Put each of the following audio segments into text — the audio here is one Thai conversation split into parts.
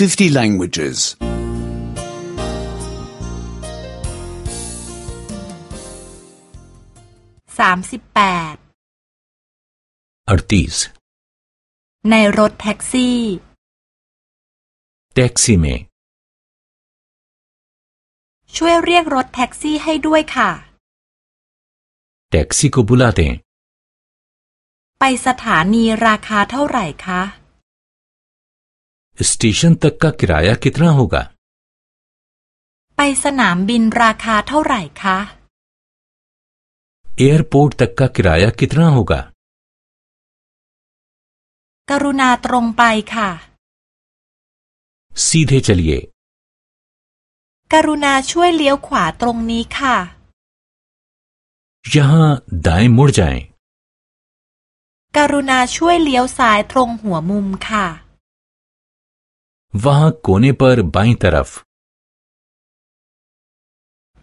50 languages. 38 Artis ในรถแท็กซี่ Taxi me ช่วยเรียกรถแท็กซี่ให้ด้วยค่ะ Taxi ko bulate ไปสถานีราคาเท่าไหร่คะ स्टेशन तक का किराया कितना होगा ไปสนามบินราคาเท่าไหร่คะ एयरपोर्ट तक का किराया कितना होगा กรุณาตรงไปค่ะ सीधे चलिए กรุณาช่วยเลี้ยวขวาตรงนี้ค่ะ यहाँ दाएं मुड़ जाएं। กรุณาช่วยเลี้ยวซ้ายตรงหัวมุมค่ะ वहां कोने पर बाईं तरफ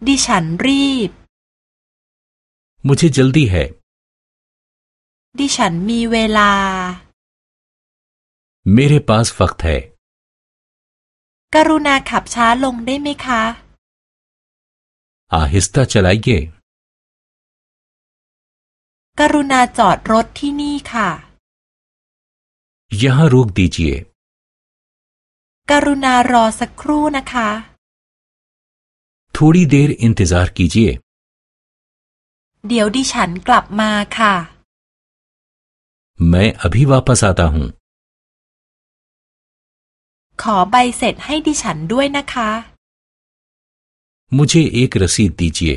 ดิฉันรีบ मुझे जल्दी है ดิฉันมีเวลา मेरे पास वक्त है กรุณาขับช้าลงได้ไหมคะ आहिस्ता चलाइए กรุณาจอดรถที่นี่ค่ะ यहाँ रोक दीजिए กรุณารอสักครู่นะคะ थोड़ी देर इंतजार कीजिए เดี๋ยวดิฉันกลับมาค่ะ मैं अभी वापस आता हूँ ขอใบเสร็จให้ดิฉันด้วยนะคะ मुझे एक रसीद दीजिए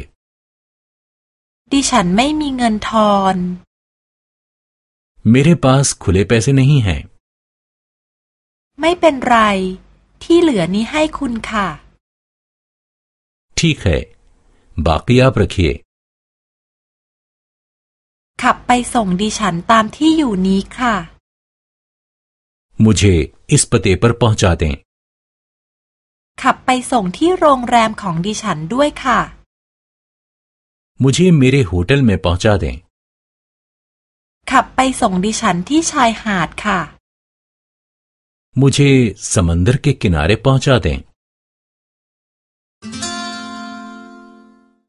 ดิฉันไม่มีเงินทอน मेरे पास खुले पैसे नहीं हैं ไม่ เป็นไร ที่เหลือนี้ให้คุณค่ะ ठीक है बाकी आप रखिए ขับไปส่งดิฉันตามที่อยู่นี้ค่ะ मुझे इस पते पर पहुंचा दें ขับไปส่งที่โรงแรมของดิฉันด้วยค่ะ मुझे मेरे होटल में पहुंचा दें ขับไปส่งดิฉันที่ชายหาดค่ะ मुझे समंदर के किनारे पहुँचा दें।